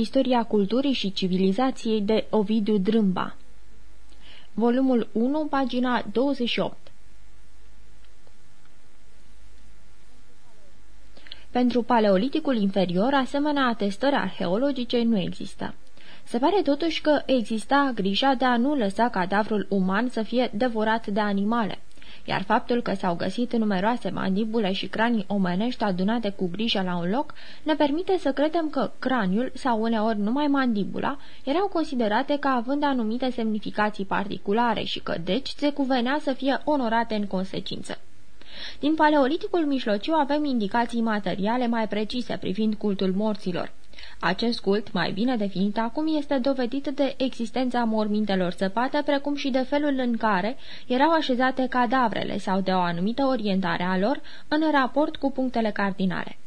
Istoria culturii și civilizației de Ovidiu Drâmba. Volumul 1, pagina 28 Pentru paleoliticul inferior, asemenea atestări arheologice nu există. Se pare totuși că exista grija de a nu lăsa cadavrul uman să fie devorat de animale iar faptul că s-au găsit numeroase mandibule și cranii omenești adunate cu grijă la un loc ne permite să credem că craniul sau uneori numai mandibula erau considerate ca având anumite semnificații particulare și că deci se cuvenea să fie onorate în consecință. Din paleoliticul mijlociu avem indicații materiale mai precise privind cultul morților. Acest cult, mai bine definit acum, este dovedit de existența mormintelor săpate, precum și de felul în care erau așezate cadavrele sau de o anumită orientare a lor în raport cu punctele cardinale.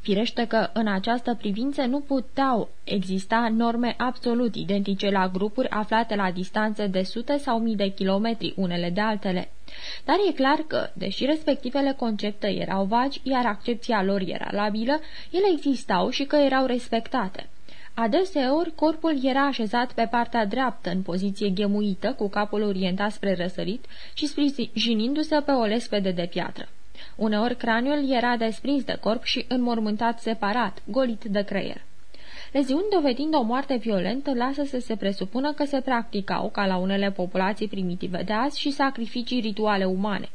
Firește că în această privință nu puteau exista norme absolut identice la grupuri aflate la distanțe de sute sau mii de kilometri unele de altele. Dar e clar că, deși respectivele concepte erau vagi, iar accepția lor era labilă, ele existau și că erau respectate. Adeseori, corpul era așezat pe partea dreaptă, în poziție ghemuită, cu capul orientat spre răsărit și sprijinindu-se pe o lespede de piatră. Uneori craniul era desprins de corp și înmormântat separat, golit de creier. Leziuni dovedind o moarte violentă lasă să se presupună că se practicau, ca la unele populații primitive de azi, și sacrificii rituale umane.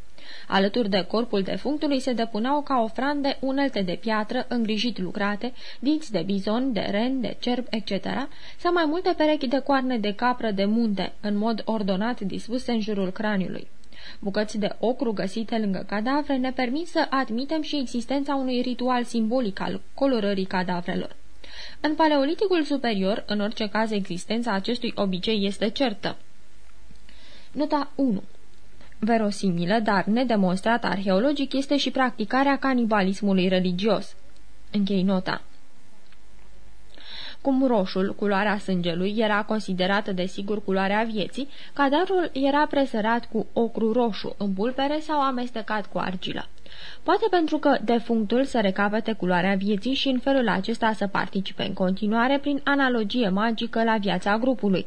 Alături de corpul defunctului se depuneau ca ofrande unelte de piatră îngrijit lucrate, dinți de bizon, de ren, de cerb, etc., sau mai multe perechi de coarne de capră de munte, în mod ordonat dispuse în jurul craniului. Bucăți de ocru găsite lângă cadavre ne permit să admitem și existența unui ritual simbolic al colorării cadavrelor. În paleoliticul superior, în orice caz, existența acestui obicei este certă. Nota 1 Verosimilă, dar nedemonstrată arheologic, este și practicarea canibalismului religios. Închei nota. Cum roșul, culoarea sângelui, era considerată de sigur culoarea vieții, cadarul era presărat cu ocru roșu în pulpere sau amestecat cu argilă. Poate pentru că defunctul să recapete culoarea vieții și în felul acesta să participe în continuare prin analogie magică la viața grupului.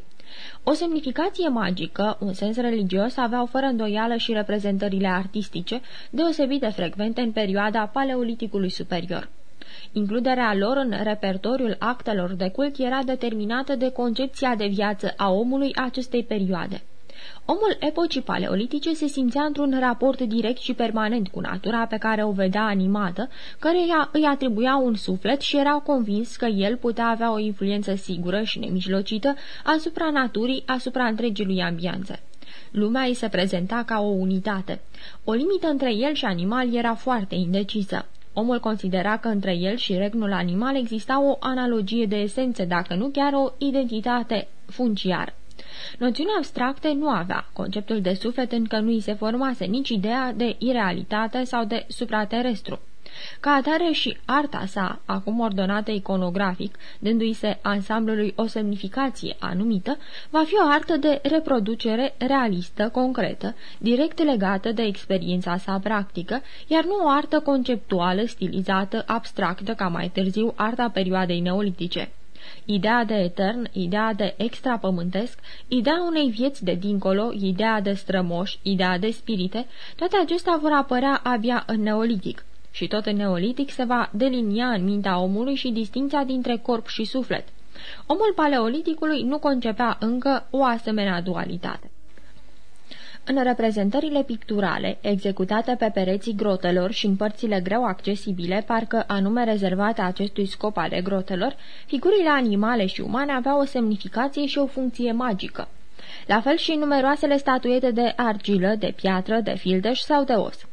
O semnificație magică, un sens religios, aveau fără îndoială și reprezentările artistice, deosebit de frecvente în perioada paleoliticului superior. Includerea lor în repertoriul actelor de cult era determinată de concepția de viață a omului acestei perioade. Omul epocii paleolitice se simțea într-un raport direct și permanent cu natura pe care o vedea animată, căreia îi atribuia un suflet și era convins că el putea avea o influență sigură și nemijlocită asupra naturii, asupra întregii ambianțe. Lumea îi se prezenta ca o unitate. O limită între el și animal era foarte indecisă. Omul considera că între el și regnul animal exista o analogie de esențe, dacă nu chiar o identitate funciară. Noțiunea abstracte nu avea, conceptul de suflet încă nu îi se formase nici ideea de irealitate sau de supraterestru. Ca atare și arta sa, acum ordonată iconografic, dându-i se ansamblului o semnificație anumită, va fi o artă de reproducere realistă, concretă, direct legată de experiența sa practică, iar nu o artă conceptuală, stilizată, abstractă, ca mai târziu arta perioadei neolitice. Ideea de etern, ideea de extrapământesc, ideea unei vieți de dincolo, ideea de strămoși, ideea de spirite, toate acestea vor apărea abia în neolitic și tot în neolitic se va delinia în mintea omului și distinția dintre corp și suflet. Omul paleoliticului nu concepea încă o asemenea dualitate. În reprezentările picturale, executate pe pereții grotelor și în părțile greu accesibile, parcă anume rezervate acestui scop ale grotelor, figurile animale și umane aveau o semnificație și o funcție magică. La fel și numeroasele statuete de argilă, de piatră, de fildeș sau de os.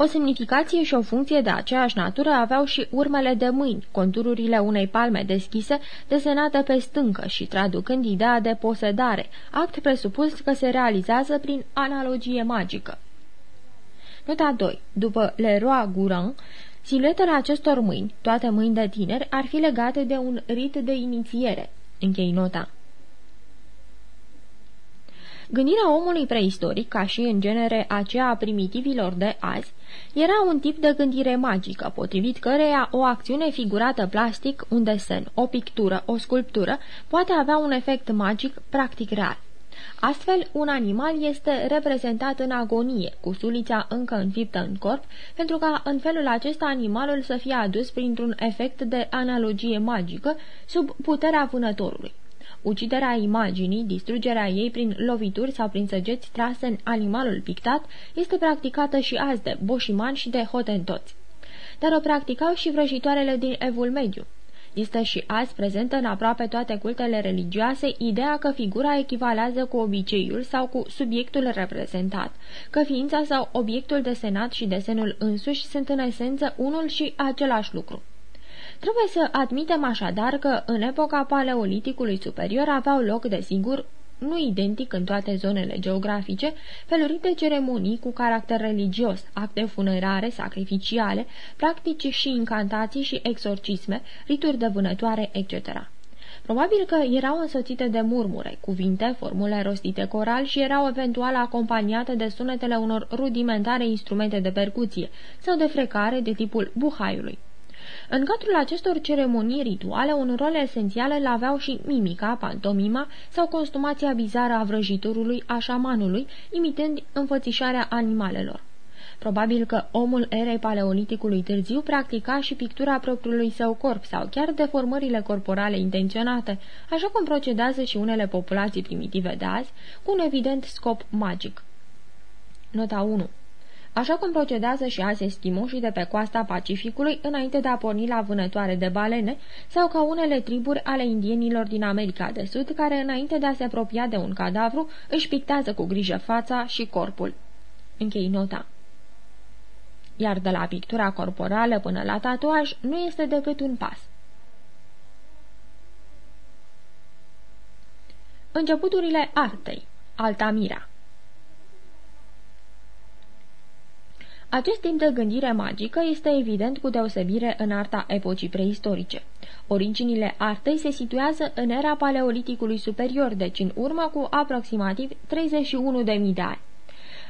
O semnificație și o funcție de aceeași natură aveau și urmele de mâini, contururile unei palme deschise, desenate pe stâncă și traducând ideea de posedare, act presupus că se realizează prin analogie magică. Nota 2. După Leroy Gourand, siluetele acestor mâini, toate mâini de tineri, ar fi legate de un rit de inițiere. Închei nota. Gândirea omului preistoric, ca și în genere aceea a primitivilor de azi, era un tip de gândire magică, potrivit căreia o acțiune figurată plastic, un desen, o pictură, o sculptură, poate avea un efect magic practic real. Astfel, un animal este reprezentat în agonie, cu sulița încă înfiptă în corp, pentru ca în felul acesta animalul să fie adus printr-un efect de analogie magică sub puterea vânătorului. Uciderea imaginii, distrugerea ei prin lovituri sau prin săgeți trase în animalul pictat, este practicată și azi de boșimani și de hotentoți. Dar o practicau și vrăjitoarele din Evul Mediu. Este și azi prezentă în aproape toate cultele religioase ideea că figura echivalează cu obiceiul sau cu subiectul reprezentat, că ființa sau obiectul desenat și desenul însuși sunt în esență unul și același lucru. Trebuie să admitem așadar că în epoca paleoliticului superior aveau loc, desigur, nu identic în toate zonele geografice, feluri de ceremonii cu caracter religios, acte funerare, sacrificiale, practici și incantații și exorcisme, rituri de vânătoare, etc. Probabil că erau însoțite de murmure, cuvinte, formule rostite coral și erau eventual acompaniate de sunetele unor rudimentare instrumente de percuție sau de frecare de tipul buhaiului. În cadrul acestor ceremonii rituale, un rol esențial îl aveau și mimica, pantomima sau consumația bizară a vrăjitorului, a șamanului, imitând înfățișarea animalelor. Probabil că omul erei paleoliticului târziu practica și pictura propriului său corp sau chiar deformările corporale intenționate, așa cum procedează și unele populații primitive de azi, cu un evident scop magic. Nota 1 așa cum procedează și azi eschimoșii de pe coasta Pacificului înainte de a porni la vânătoare de balene sau ca unele triburi ale indienilor din America de Sud care înainte de a se apropia de un cadavru își pictează cu grijă fața și corpul. Închei nota. Iar de la pictura corporală până la tatuaj nu este decât un pas. Începuturile artei Altamira Acest timp de gândire magică este evident cu deosebire în arta epocii preistorice. Originile artei se situează în era paleoliticului superior, deci în urmă cu aproximativ 31.000 de ani.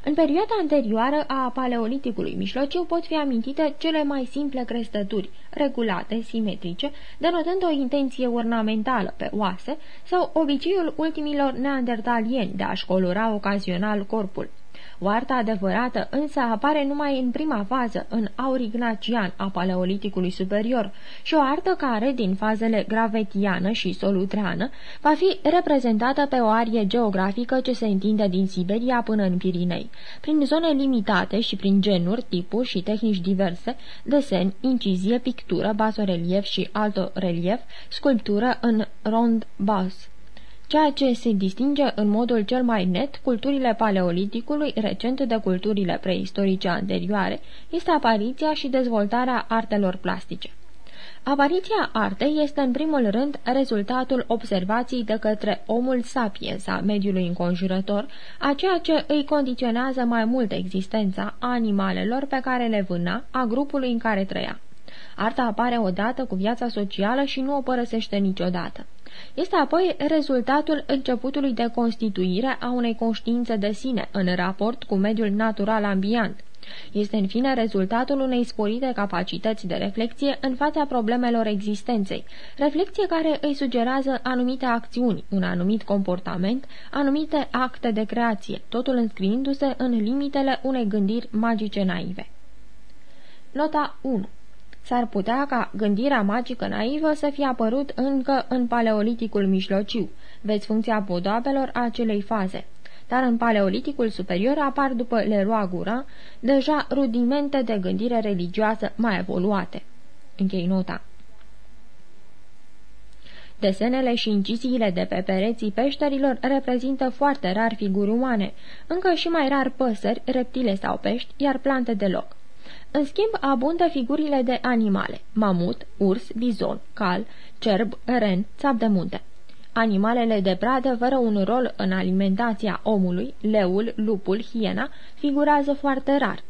În perioada anterioară a paleoliticului mijlociu pot fi amintite cele mai simple crestături, regulate, simetrice, denotând o intenție ornamentală pe oase sau obiceiul ultimilor neandertalieni de a-și colora ocazional corpul. O artă adevărată însă apare numai în prima fază, în aurignacian a paleoliticului superior, și o artă care, din fazele gravetiană și solutreană, va fi reprezentată pe o arie geografică ce se întinde din Siberia până în Pirinei, prin zone limitate și prin genuri, tipuri și tehnici diverse, desen, incizie, pictură, basorelief și altorelief, sculptură în rond bas ceea ce se distinge în modul cel mai net culturile paleoliticului recent de culturile preistorice anterioare, este apariția și dezvoltarea artelor plastice. Apariția artei este în primul rând rezultatul observației de către omul sapiens a mediului înconjurător, a ceea ce îi condiționează mai mult existența a animalelor pe care le vâna, a grupului în care trăia. Arta apare odată cu viața socială și nu o părăsește niciodată. Este apoi rezultatul începutului de constituire a unei conștiințe de sine în raport cu mediul natural ambient. Este în fine rezultatul unei sporite capacități de reflexie în fața problemelor existenței, reflexie care îi sugerează anumite acțiuni, un anumit comportament, anumite acte de creație, totul înscriindu-se în limitele unei gândiri magice naive. Nota 1 S-ar putea ca gândirea magică naivă să fie apărut încă în paleoliticul mijlociu. Veți funcția podoabelor a acelei faze. Dar în paleoliticul superior apar după Leroy Gura deja rudimente de gândire religioasă mai evoluate. Închei nota. Desenele și inciziile de pe pereții peșterilor reprezintă foarte rar figuri umane, încă și mai rar păsări, reptile sau pești, iar plante deloc. În schimb, abundă figurile de animale, mamut, urs, bizon, cal, cerb, ren, țap de munte. Animalele de pradă fără un rol în alimentația omului, leul, lupul, hiena, figurează foarte rar.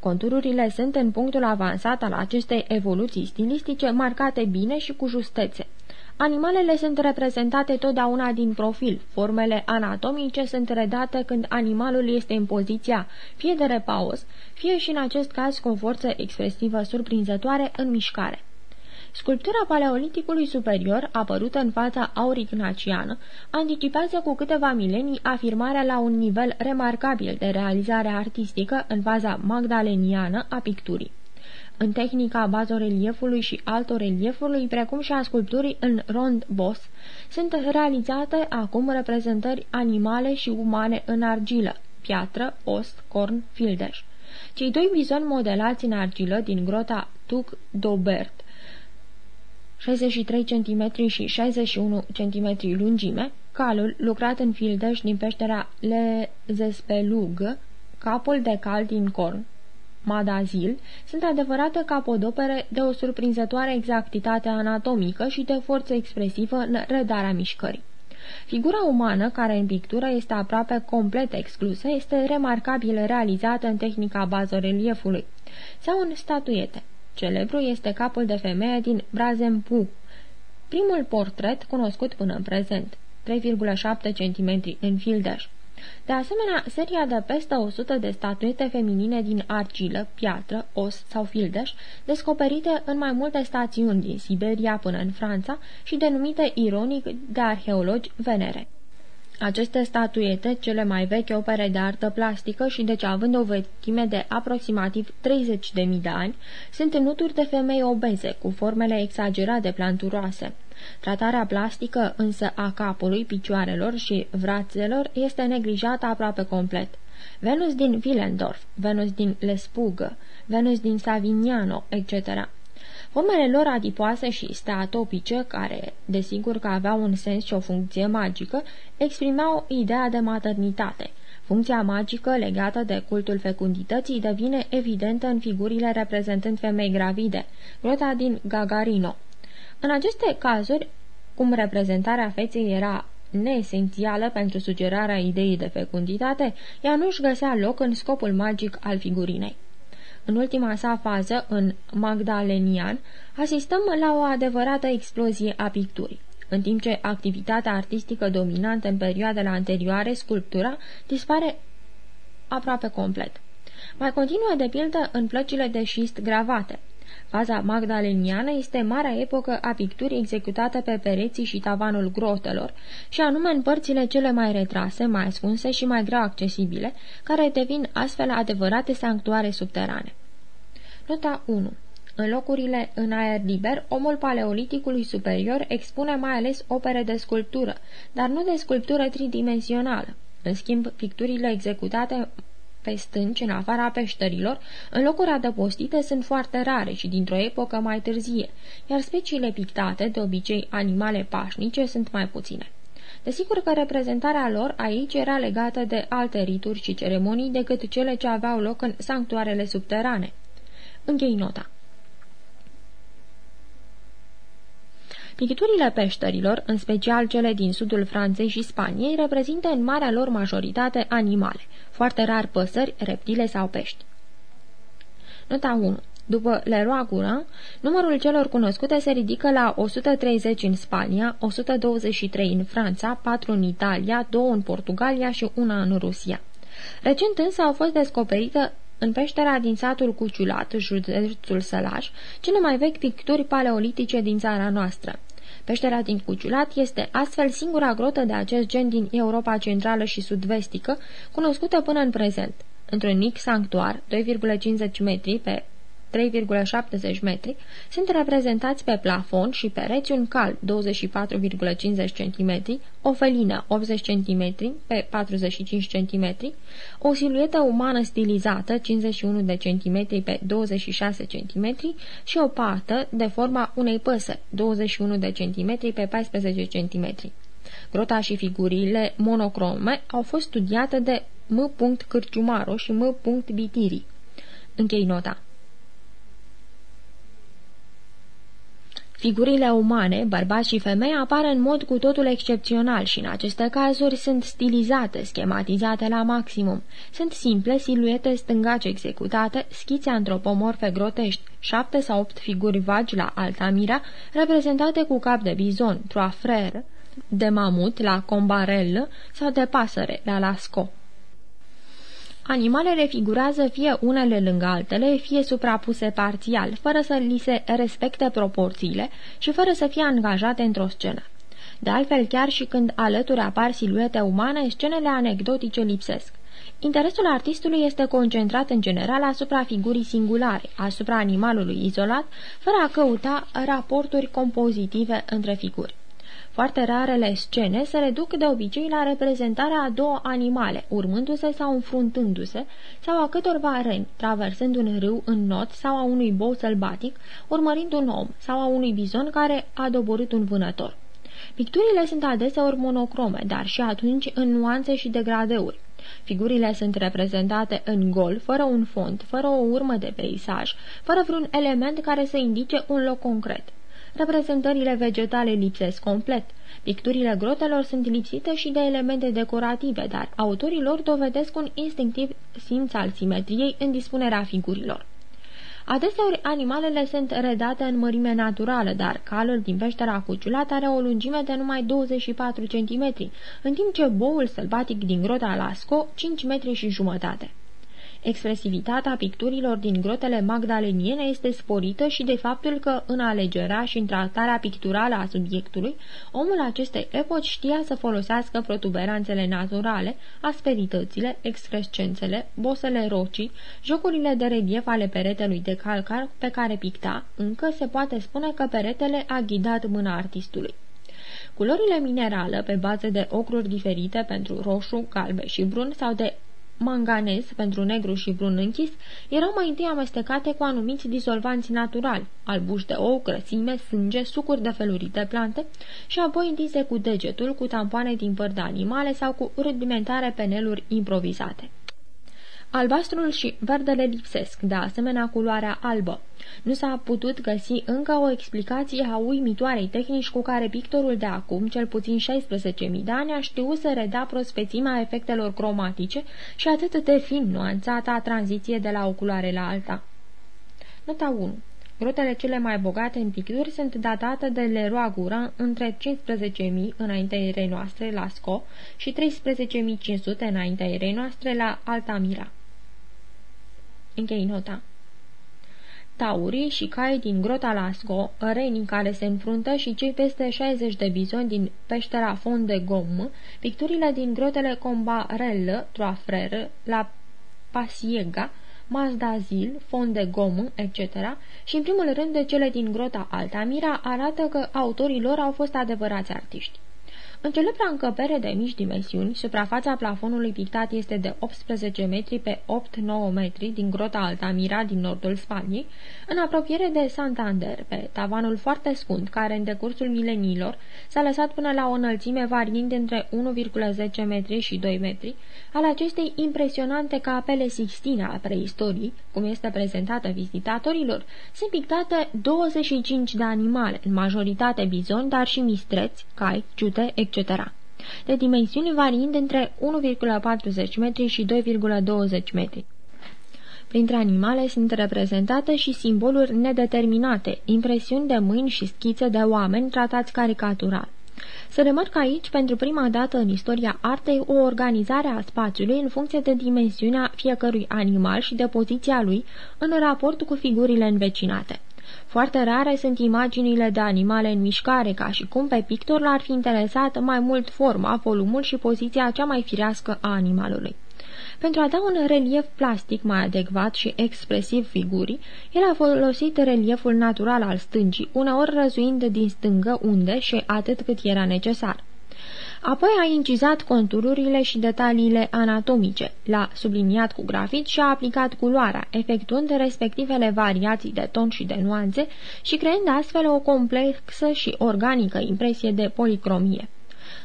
Contururile sunt în punctul avansat al acestei evoluții stilistice marcate bine și cu justețe. Animalele sunt reprezentate totdeauna din profil. Formele anatomice sunt redate când animalul este în poziția fie de repaus, fie și în acest caz cu o forță expresivă surprinzătoare în mișcare. Sculptura paleoliticului superior, apărută în fața aurignaciană, anticipează cu câteva milenii afirmarea la un nivel remarcabil de realizare artistică în faza magdaleniană a picturii. În tehnica bazoreliefului și altoreliefului, precum și a sculpturii în rond bos, sunt realizate acum reprezentări animale și umane în argilă, piatră, os, corn, fildeș. Cei doi bizoni modelați în argilă din grota Tuc Dobert 63 cm și 61 cm lungime, calul lucrat în fildeș din peștera Le Zespelug, capul de cal din corn, Madazil, sunt adevărate capodopere de o surprinzătoare exactitate anatomică și de forță expresivă în redarea mișcării. Figura umană, care în pictură este aproape complet exclusă, este remarcabil realizată în tehnica bazoreliefului sau în statuete. Celebru este capul de femeie din Brazempu, primul portret cunoscut până în prezent, 3,7 cm în fildeș. De asemenea, seria de peste 100 de statuete feminine din argilă, piatră, os sau fildeș, descoperite în mai multe stațiuni din Siberia până în Franța și denumite ironic de arheologi Venere. Aceste statuete, cele mai vechi opere de artă plastică și deci având o vechime de aproximativ 30.000 de ani, sunt nuturi de femei obeze, cu formele exagerate planturoase. Tratarea plastică însă a capului, picioarelor și vrațelor este neglijată aproape complet. Venus din Willendorf, Venus din Lespugă, Venus din Savignano, etc. Formele lor adipoase și steatopice, care, desigur că aveau un sens și o funcție magică, exprimau ideea de maternitate. Funcția magică legată de cultul fecundității devine evidentă în figurile reprezentând femei gravide, grota din Gagarino. În aceste cazuri, cum reprezentarea feței era neesențială pentru sugerarea ideii de fecunditate, ea nu-și găsea loc în scopul magic al figurinei. În ultima sa fază, în Magdalenian, asistăm la o adevărată explozie a picturii. În timp ce activitatea artistică dominantă în perioadele anterioare, sculptura, dispare aproape complet. Mai continuă de pildă în plăcile de șist gravate. Faza magdaleniană este marea epocă a picturii executată pe pereții și tavanul grotelor, și anume în părțile cele mai retrase, mai ascunse și mai greu accesibile, care devin astfel adevărate sanctuare subterane. Nota 1 în locurile în aer liber, omul paleoliticului superior expune mai ales opere de sculptură, dar nu de sculptură tridimensională. În schimb, picturile executate pe stânci, în afara peșterilor, în locuri adăpostite, sunt foarte rare și dintr-o epocă mai târzie, iar speciile pictate, de obicei animale pașnice, sunt mai puține. Desigur că reprezentarea lor aici era legată de alte rituri și ceremonii decât cele ce aveau loc în sanctuarele subterane. Închei nota. Picturile peșterilor, în special cele din sudul Franței și Spaniei, reprezintă în marea lor majoritate animale, foarte rar păsări, reptile sau pești. Nota 1. După Leroy Gourin, numărul celor cunoscute se ridică la 130 în Spania, 123 în Franța, 4 în Italia, 2 în Portugalia și una în Rusia. Recent însă au fost descoperite în peștera din satul Cuciulat, județul Sălaș, cele mai vechi picturi paleolitice din țara noastră. Peștera din Cuciulat este astfel singura grotă de acest gen din Europa centrală și sud-vestică, cunoscută până în prezent. Într-un mic sanctuar, 2,50 metri pe 3,70 metri, sunt reprezentați pe plafon și pereți un cal 24,50 cm, o felină 80 cm pe 45 cm, o siluetă umană stilizată 51 de cm pe 26 cm și o pată de forma unei păsări 21 de cm pe 14 cm. Grota și figurile monocrome au fost studiate de M. Cârciumaro și M. Bitiri. Închei nota. Figurile umane, bărbați și femei, apar în mod cu totul excepțional și în aceste cazuri sunt stilizate, schematizate la maximum. Sunt simple, siluete stângaci executate, schițe antropomorfe grotești, șapte sau opt figuri vagi la Altamira, reprezentate cu cap de bizon, troafrer, de mamut la combarel sau de pasăre la lasco. Animalele figurează fie unele lângă altele, fie suprapuse parțial, fără să li se respecte proporțiile și fără să fie angajate într-o scenă. De altfel, chiar și când alături apar siluete umane, scenele anecdotice lipsesc. Interesul artistului este concentrat în general asupra figurii singulare, asupra animalului izolat, fără a căuta raporturi compozitive între figuri. Foarte rarele scene se reduc de obicei la reprezentarea a două animale, urmându-se sau înfruntându-se, sau a câtorva reni, traversând un râu în not sau a unui bou sălbatic, urmărind un om, sau a unui bizon care a doborât un vânător. Picturile sunt adeseori monocrome, dar și atunci în nuanțe și degradeuri. Figurile sunt reprezentate în gol, fără un fond, fără o urmă de peisaj, fără vreun element care să indice un loc concret reprezentările vegetale lipsesc complet. Picturile grotelor sunt lipsite și de elemente decorative, dar autorii lor dovedesc un instinctiv simț al simetriei în dispunerea figurilor. Adeseori animalele sunt redate în mărime naturală, dar calul din peștera cuciulat are o lungime de numai 24 cm, în timp ce boul sălbatic din grota Lasco 5 metri și jumătate. Expresivitatea picturilor din grotele magdaleniene este sporită și de faptul că în alegerea și în tratarea picturală a subiectului, omul acestei epoci știa să folosească protuberanțele naturale, asperitățile, excrescențele, bosele rocii, jocurile de relief ale peretelui de calcar pe care picta, încă se poate spune că peretele a ghidat mâna artistului. Culorile minerale, pe bază de ocruri diferite pentru roșu, galbe și brun sau de manganez pentru negru și brun închis, erau mai întâi amestecate cu anumiți disolvanți naturali, albuși de ou, grăsime, sânge, sucuri de felurite plante și apoi întinse cu degetul, cu tampoane din păr de animale sau cu rudimentare peneluri improvizate. Albastrul și verdele lipsesc, de asemenea culoarea albă. Nu s-a putut găsi încă o explicație a uimitoarei tehnici cu care pictorul de acum, cel puțin 16.000 de ani, a știut să redea prospețimea efectelor cromatice și atât de fin nuanțată a tranziție de la o culoare la alta. Nota 1 Grotele cele mai bogate în picturi sunt datate de Leroy Gura între 15.000 înaintea erei noastre la Sco și 13.500 înaintea erei noastre la Altamira. Închei nota. Taurii și cai din grota Lasco, renii care se înfruntă și cei peste 60 de bizoni din peștera Fond de Gom, picturile din grotele Combarel, Troafrer, la Pasiega, Mazdazil, Fond de Gom, etc., și în primul rând de cele din grota Altamira arată că autorii lor au fost adevărați artiști. În celebra încăpere de mici dimensiuni, suprafața plafonului pictat este de 18 metri pe 8-9 metri din grota Altamira din nordul Spaniei, în apropiere de Santander, pe tavanul foarte scund, care în decursul mileniilor s-a lăsat până la o înălțime variind între 1,10 metri și 2 metri, al acestei impresionante capele Sixtine a preistoriei, cum este prezentată vizitatorilor, sunt pictate 25 de animale, în majoritate bizoni, dar și mistreți, cai, ciute, etc. De dimensiuni variind între 1,40 metri și 2,20 metri. Printre animale sunt reprezentate și simboluri nedeterminate, impresiuni de mâini și schițe de oameni tratați caricatural. Se remarcă aici, pentru prima dată în istoria artei, o organizare a spațiului în funcție de dimensiunea fiecărui animal și de poziția lui în raport cu figurile învecinate. Foarte rare sunt imaginile de animale în mișcare, ca și cum pe pictor l-ar fi interesat mai mult forma, volumul și poziția cea mai firească a animalului. Pentru a da un relief plastic mai adecvat și expresiv figurii, el a folosit relieful natural al stângii, uneori răzuind din stângă unde și atât cât era necesar. Apoi a incizat contururile și detaliile anatomice, l-a subliniat cu grafit și a aplicat culoarea, efectuând respectivele variații de ton și de nuanțe și creând astfel o complexă și organică impresie de policromie.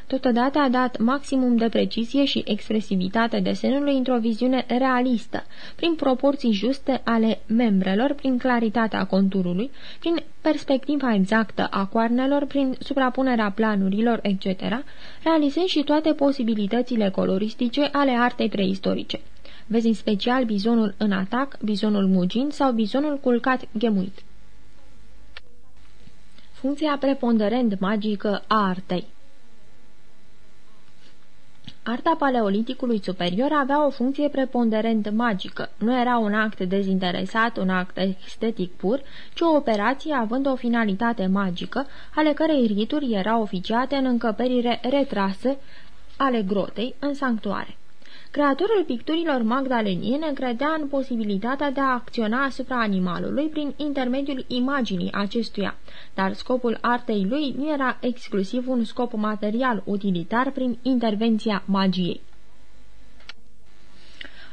Totodată a dat maximum de precizie și expresivitate desenului într-o viziune realistă, prin proporții juste ale membrelor, prin claritatea conturului, prin perspectiva exactă a coarnelor, prin suprapunerea planurilor, etc., realizând și toate posibilitățile coloristice ale artei preistorice. Vezi în special bizonul în atac, bizonul mugind sau bizonul culcat ghemuit. Funcția preponderent magică a artei Arta paleoliticului superior avea o funcție preponderent magică. Nu era un act dezinteresat, un act estetic pur, ci o operație având o finalitate magică, ale cărei rituri erau oficiate în încăperire retrase ale grotei în sanctuare. Creatorul picturilor magdaleniene credea în posibilitatea de a acționa asupra animalului prin intermediul imaginii acestuia, dar scopul artei lui nu era exclusiv un scop material utilitar prin intervenția magiei.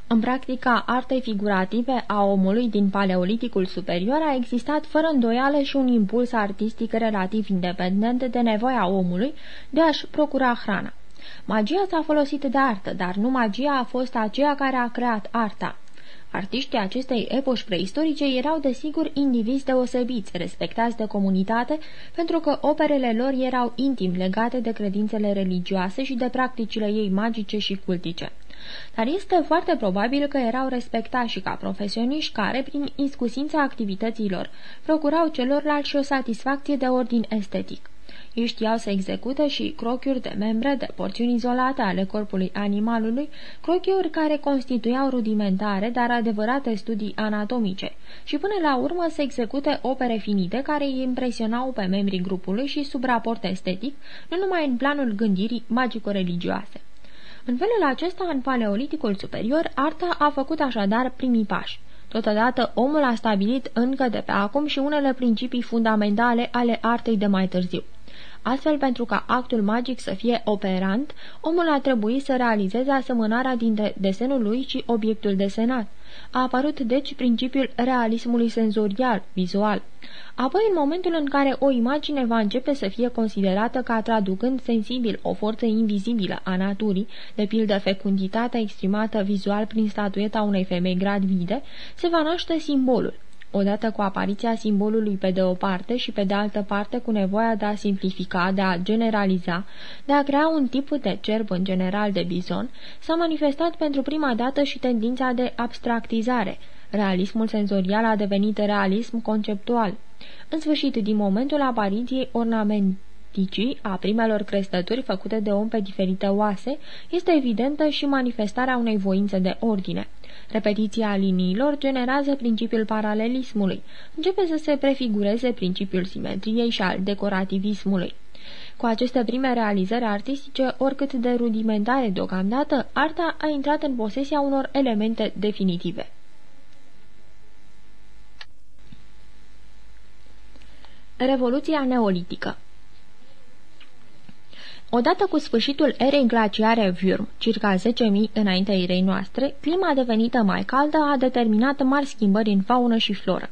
În practica artei figurative a omului din paleoliticul superior a existat fără îndoială și un impuls artistic relativ independent de nevoia omului de a-și procura hrana. Magia s-a folosit de artă, dar nu magia a fost aceea care a creat arta. Artiștii acestei epoși preistorice erau desigur indivizi deosebiți, respectați de comunitate, pentru că operele lor erau intim legate de credințele religioase și de practicile ei magice și cultice. Dar este foarte probabil că erau respectați și ca profesioniști care, prin iscusința activităților, procurau celorlalți și o satisfacție de ordin estetic. Ei știau să execute și crochiuri de membre de porțiuni izolate ale corpului animalului, crochiuri care constituiau rudimentare, dar adevărate studii anatomice, și până la urmă să execute opere finite care îi impresionau pe membrii grupului și sub raport estetic, nu numai în planul gândirii magico-religioase. În felul acesta, în paleoliticul superior, arta a făcut așadar primii pași. Totodată, omul a stabilit încă de pe acum și unele principii fundamentale ale artei de mai târziu. Astfel, pentru ca actul magic să fie operant, omul a trebuit să realizeze asemănarea dintre desenul lui și obiectul desenat. A apărut deci principiul realismului senzorial, vizual. Apoi, în momentul în care o imagine va începe să fie considerată ca traducând sensibil o forță invizibilă a naturii, de pildă fecunditatea exprimată vizual prin statueta unei femei gradvide, se va naște simbolul odată cu apariția simbolului pe de o parte și pe de altă parte cu nevoia de a simplifica, de a generaliza, de a crea un tip de cerb în general de bizon, s-a manifestat pentru prima dată și tendința de abstractizare. Realismul senzorial a devenit realism conceptual. În sfârșit, din momentul apariției ornamenticii a primelor crestături făcute de om pe diferite oase, este evidentă și manifestarea unei voințe de ordine. Repetiția liniilor generează principiul paralelismului. Începe să se prefigureze principiul simetriei și al decorativismului. Cu aceste prime realizări artistice, oricât de rudimentare deocamdată, arta a intrat în posesia unor elemente definitive. Revoluția neolitică Odată cu sfârșitul erei glaciare Würm, circa 10.000 înaintea erei noastre, clima devenită mai caldă a determinat mari schimbări în faună și floră.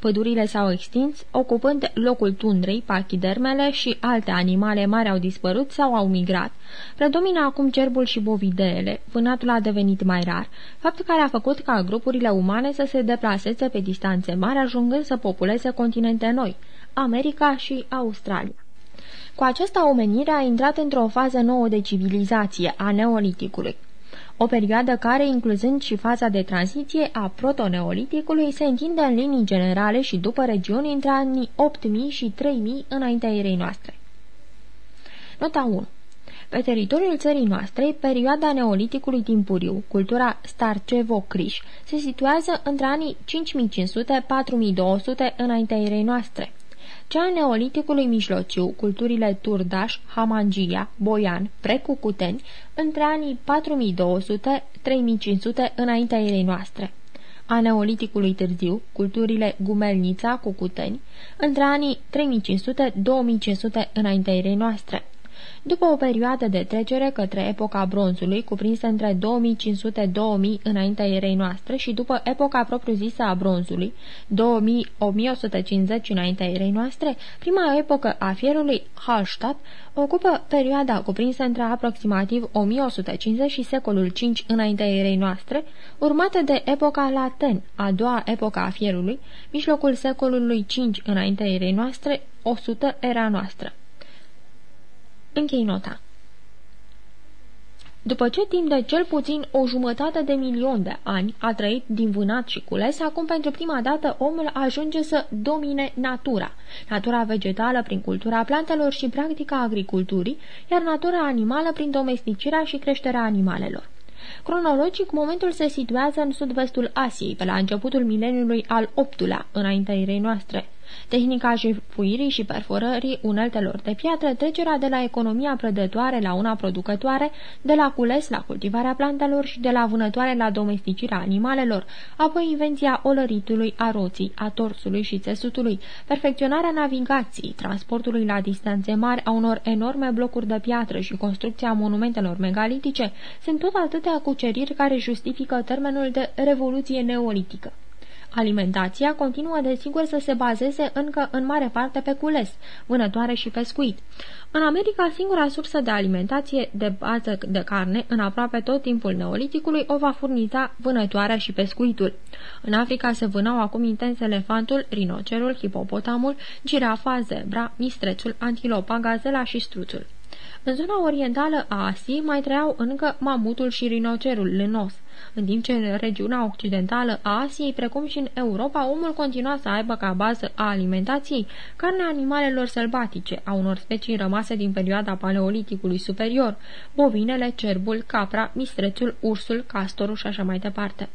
Pădurile s-au extins, ocupând locul tundrei, pachidermele și alte animale mari au dispărut sau au migrat. Predomină acum cerbul și bovideele, vânatul a devenit mai rar, fapt care a făcut ca grupurile umane să se deplaseze pe distanțe mari, ajungând să populeze continente noi, America și Australia. Cu această omenire a intrat într-o fază nouă de civilizație, a neoliticului. O perioadă care, incluzând și faza de tranziție a protoneoliticului, se întinde în linii generale și după regiuni între anii 8000 și 3000 înaintea erei noastre. Nota 1 pe teritoriul țării noastre, perioada neoliticului timpuriu, cultura Starcevo-Criș, se situează între anii 5500-4200 înaintea erei noastre cea a neoliticului mijlociu, culturile Turdaș, Hamangia, Boian, Precucuteni, între anii 4200-3500 înaintea erei noastre. A neoliticului târziu, culturile Gumelnița, Cucuteni, între anii 3500-2500 înaintea erei noastre. După o perioadă de trecere către epoca bronzului, cuprinsă între 2500-2000 înaintea erei noastre și după epoca propriu-zisă a bronzului, 2000-1150 înaintea erei noastre, prima epocă a fierului Hallstatt ocupă perioada cuprinsă între aproximativ 1150 și secolul V înaintea erei noastre, urmată de epoca Laten, a doua epoca a fierului, mijlocul secolului V înaintea erei noastre, 100 era noastră. Închei nota. După ce timp de cel puțin o jumătate de milion de ani a trăit din vânat și cules, acum pentru prima dată omul ajunge să domine natura. Natura vegetală prin cultura plantelor și practica agriculturii, iar natura animală prin domesticirea și creșterea animalelor. Cronologic, momentul se situează în sud-vestul Asiei, pe la începutul mileniului al VIII-lea, înaintea erei noastre. Tehnica jefuirii și perforării uneltelor de piatră, trecerea de la economia prădătoare la una producătoare, de la cules la cultivarea plantelor și de la vânătoare la domesticirea animalelor, apoi invenția olăritului, a roții, a torsului și țesutului, perfecționarea navigației, transportului la distanțe mari a unor enorme blocuri de piatră și construcția monumentelor megalitice, sunt tot atâtea cuceriri care justifică termenul de revoluție neolitică. Alimentația continuă desigur să se bazeze încă în mare parte pe cules, vânătoare și pescuit. În America, singura sursă de alimentație de bază de carne în aproape tot timpul neoliticului o va furniza vânătoarea și pescuitul. În Africa se vânau acum intens elefantul, rinocerul, hipopotamul, girafa, zebra, mistrețul, antilopa, gazela și struțul. În zona orientală a Asiei mai trăiau încă mamutul și rinocerul lânos în timp ce în regiunea occidentală a Asiei, precum și în Europa, omul continua să aibă ca bază a alimentației carnea animalelor sălbatice, a unor specii rămase din perioada paleoliticului superior, bovinele, cerbul, capra, mistrețul, ursul, castorul și așa mai departe.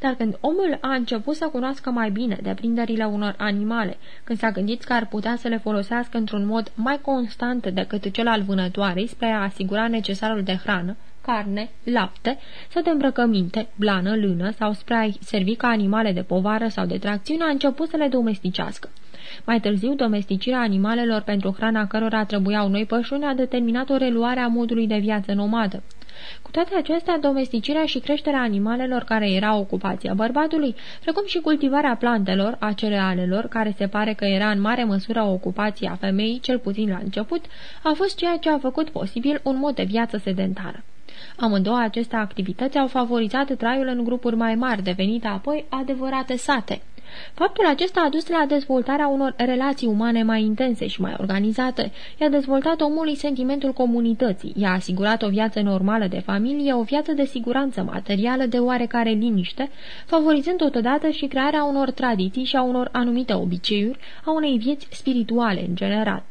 Dar când omul a început să cunoască mai bine deprinderile unor animale, când s-a gândit că ar putea să le folosească într-un mod mai constant decât cel al vânătoarei spre a asigura necesarul de hrană, carne, lapte sau de îmbrăcăminte, blană, lână sau spre a servi ca animale de povară sau de tracțiune, a început să le domesticească. Mai târziu, domesticirea animalelor pentru hrana cărora trebuiau noi pășuni a determinat o reluare a modului de viață nomadă. Cu toate acestea, domesticirea și creșterea animalelor care era ocupația bărbatului, precum și cultivarea plantelor, a cerealelor, care se pare că era în mare măsură o ocupație a femeii, cel puțin la început, a fost ceea ce a făcut posibil un mod de viață sedentară. Amândouă aceste activități au favorizat traiul în grupuri mai mari, devenite apoi adevărate sate. Faptul acesta a dus la dezvoltarea unor relații umane mai intense și mai organizate, i-a dezvoltat omului sentimentul comunității, i-a asigurat o viață normală de familie, o viață de siguranță materială de oarecare liniște, favorizând totodată și crearea unor tradiții și a unor anumite obiceiuri, a unei vieți spirituale în general.